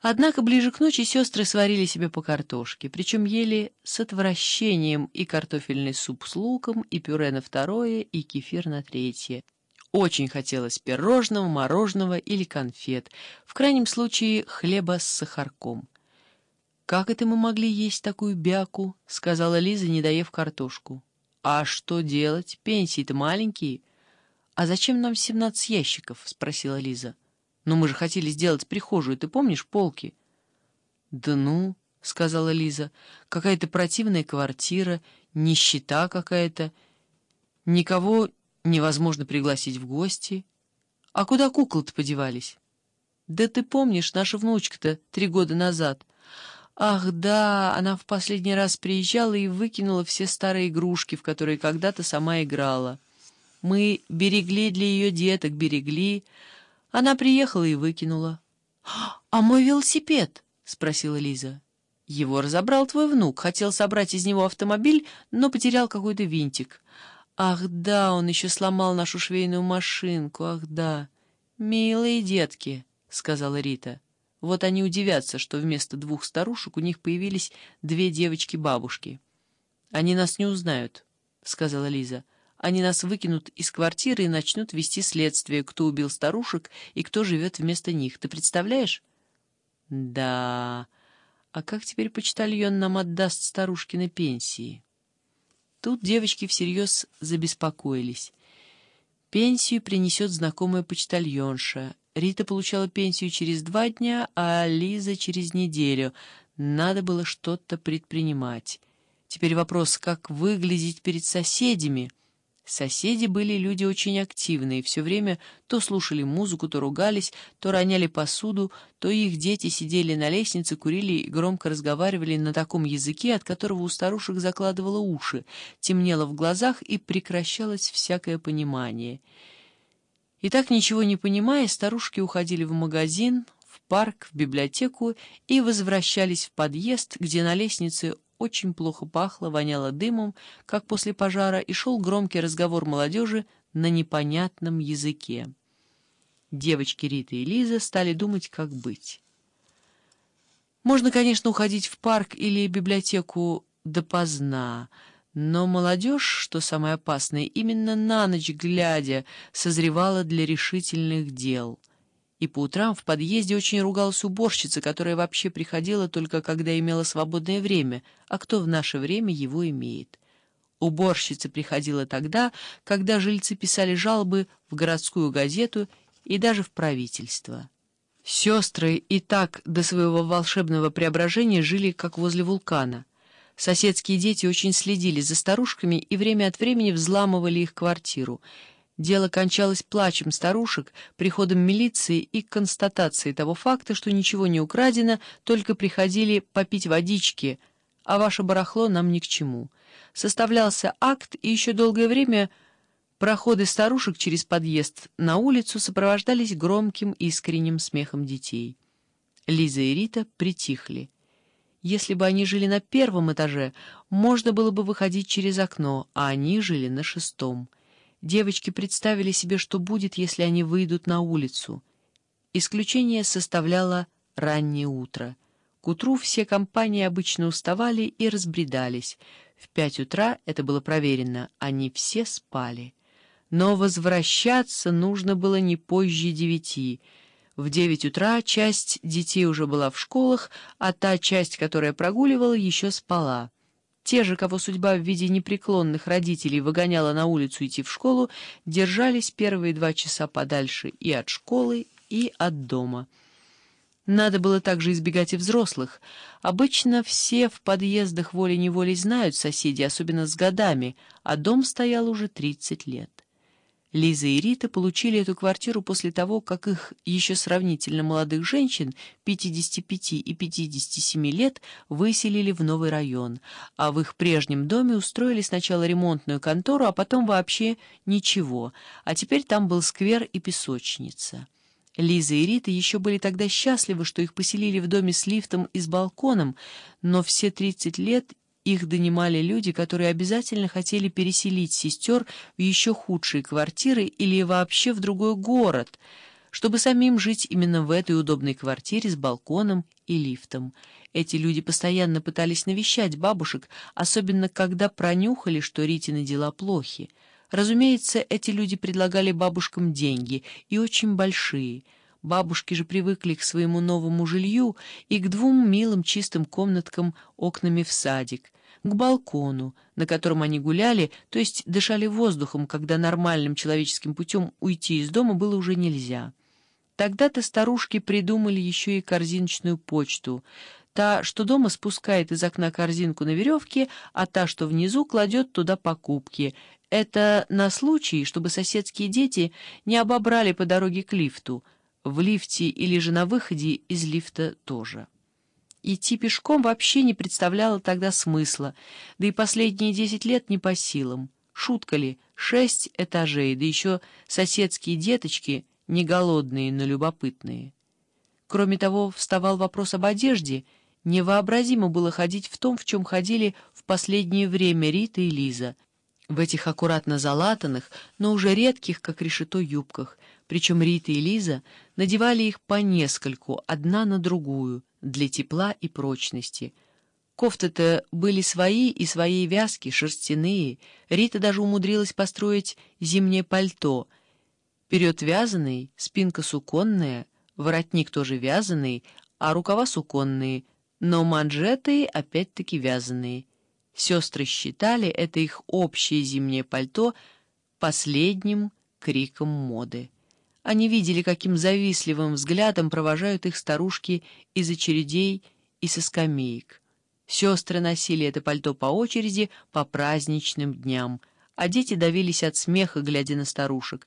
Однако ближе к ночи сестры сварили себе по картошке, причем ели с отвращением и картофельный суп с луком, и пюре на второе, и кефир на третье. Очень хотелось пирожного, мороженого или конфет, в крайнем случае хлеба с сахарком. «Как это мы могли есть такую бяку?» — сказала Лиза, не доев картошку. «А что делать? Пенсии-то маленькие». «А зачем нам семнадцать ящиков?» — спросила Лиза. Но мы же хотели сделать прихожую, ты помнишь, полки?» «Да ну», — сказала Лиза, — «какая-то противная квартира, нищета какая-то. Никого невозможно пригласить в гости. А куда куклы-то подевались?» «Да ты помнишь, наша внучка-то три года назад...» Ах, да, она в последний раз приезжала и выкинула все старые игрушки, в которые когда-то сама играла. Мы берегли для ее деток, берегли, она приехала и выкинула. «А мой велосипед?» — спросила Лиза. «Его разобрал твой внук, хотел собрать из него автомобиль, но потерял какой-то винтик. Ах да, он еще сломал нашу швейную машинку, ах да. Милые детки», — сказала Рита. «Вот они удивятся, что вместо двух старушек у них появились две девочки-бабушки». «Они нас не узнают», — сказала Лиза. Они нас выкинут из квартиры и начнут вести следствие, кто убил старушек и кто живет вместо них. Ты представляешь? Да. А как теперь почтальон нам отдаст старушки на пенсии? Тут девочки всерьез забеспокоились. Пенсию принесет знакомая почтальонша. Рита получала пенсию через два дня, а Лиза через неделю. Надо было что-то предпринимать. Теперь вопрос, как выглядеть перед соседями — Соседи были люди очень активные, все время то слушали музыку, то ругались, то роняли посуду, то их дети сидели на лестнице, курили и громко разговаривали на таком языке, от которого у старушек закладывало уши, темнело в глазах и прекращалось всякое понимание. И так, ничего не понимая, старушки уходили в магазин, в парк, в библиотеку и возвращались в подъезд, где на лестнице очень плохо пахло, воняло дымом, как после пожара, и шел громкий разговор молодежи на непонятном языке. Девочки Рита и Лиза стали думать, как быть. Можно, конечно, уходить в парк или библиотеку допоздна, но молодежь, что самое опасное, именно на ночь глядя, созревала для решительных дел — и по утрам в подъезде очень ругалась уборщица, которая вообще приходила только когда имела свободное время, а кто в наше время его имеет. Уборщица приходила тогда, когда жильцы писали жалобы в городскую газету и даже в правительство. Сестры и так до своего волшебного преображения жили как возле вулкана. Соседские дети очень следили за старушками и время от времени взламывали их квартиру — Дело кончалось плачем старушек, приходом милиции и констатацией того факта, что ничего не украдено, только приходили попить водички, а ваше барахло нам ни к чему. Составлялся акт, и еще долгое время проходы старушек через подъезд на улицу сопровождались громким искренним смехом детей. Лиза и Рита притихли. Если бы они жили на первом этаже, можно было бы выходить через окно, а они жили на шестом — Девочки представили себе, что будет, если они выйдут на улицу. Исключение составляло раннее утро. К утру все компании обычно уставали и разбредались. В пять утра, это было проверено, они все спали. Но возвращаться нужно было не позже девяти. В девять утра часть детей уже была в школах, а та часть, которая прогуливала, еще спала. Те же, кого судьба в виде непреклонных родителей выгоняла на улицу идти в школу, держались первые два часа подальше и от школы, и от дома. Надо было также избегать и взрослых. Обычно все в подъездах волей-неволей знают соседей, особенно с годами, а дом стоял уже 30 лет. Лиза и Рита получили эту квартиру после того, как их еще сравнительно молодых женщин, 55 и 57 лет, выселили в новый район, а в их прежнем доме устроили сначала ремонтную контору, а потом вообще ничего, а теперь там был сквер и песочница. Лиза и Рита еще были тогда счастливы, что их поселили в доме с лифтом и с балконом, но все 30 лет их донимали люди, которые обязательно хотели переселить сестер в еще худшие квартиры или вообще в другой город. чтобы самим жить именно в этой удобной квартире с балконом и лифтом. Эти люди постоянно пытались навещать бабушек, особенно когда пронюхали, что Ритины дела плохи. Разумеется, эти люди предлагали бабушкам деньги, и очень большие. Бабушки же привыкли к своему новому жилью и к двум милым чистым комнаткам окнами в садик — к балкону, на котором они гуляли, то есть дышали воздухом, когда нормальным человеческим путем уйти из дома было уже нельзя. Тогда-то старушки придумали еще и корзиночную почту. Та, что дома спускает из окна корзинку на веревке, а та, что внизу, кладет туда покупки. Это на случай, чтобы соседские дети не обобрали по дороге к лифту. В лифте или же на выходе из лифта тоже. Идти пешком вообще не представляло тогда смысла, да и последние десять лет не по силам. Шутка ли, шесть этажей, да еще соседские деточки, не голодные, но любопытные. Кроме того, вставал вопрос об одежде. Невообразимо было ходить в том, в чем ходили в последнее время Рита и Лиза, в этих аккуратно залатанных, но уже редких, как решето, юбках. Причем Рита и Лиза надевали их по нескольку, одна на другую — для тепла и прочности. Кофты-то были свои и своей вязки, шерстяные. Рита даже умудрилась построить зимнее пальто. Вперед вязаный, спинка суконная, воротник тоже вязаный, а рукава суконные, но манжеты опять-таки вязаные. Сестры считали это их общее зимнее пальто последним криком моды. Они видели, каким завистливым взглядом провожают их старушки из очередей и со скамеек. Сестры носили это пальто по очереди по праздничным дням, а дети давились от смеха, глядя на старушек.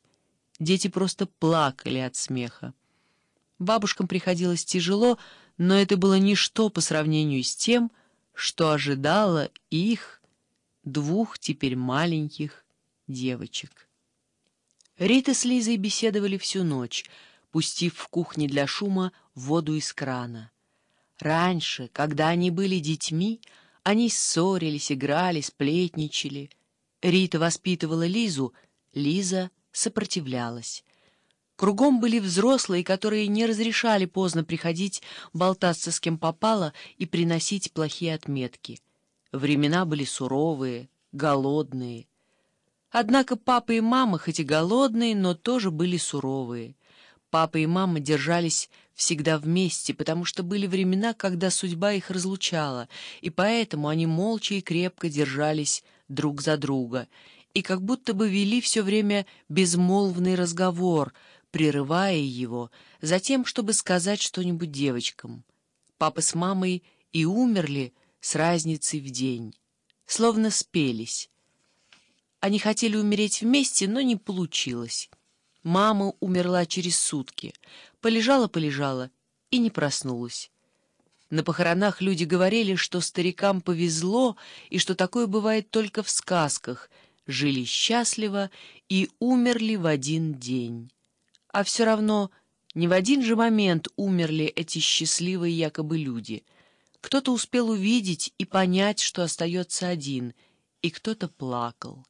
Дети просто плакали от смеха. Бабушкам приходилось тяжело, но это было ничто по сравнению с тем, что ожидало их, двух теперь маленьких девочек. Рита с Лизой беседовали всю ночь, пустив в кухне для шума воду из крана. Раньше, когда они были детьми, они ссорились, играли, сплетничали. Рита воспитывала Лизу, Лиза сопротивлялась. Кругом были взрослые, которые не разрешали поздно приходить, болтаться с кем попало и приносить плохие отметки. Времена были суровые, голодные — Однако папа и мама, хоть и голодные, но тоже были суровые. Папа и мама держались всегда вместе, потому что были времена, когда судьба их разлучала, и поэтому они молча и крепко держались друг за друга, и как будто бы вели все время безмолвный разговор, прерывая его, затем, чтобы сказать что-нибудь девочкам. Папа с мамой и умерли с разницей в день, словно спелись. Они хотели умереть вместе, но не получилось. Мама умерла через сутки. Полежала-полежала и не проснулась. На похоронах люди говорили, что старикам повезло и что такое бывает только в сказках. Жили счастливо и умерли в один день. А все равно не в один же момент умерли эти счастливые якобы люди. Кто-то успел увидеть и понять, что остается один, и кто-то плакал.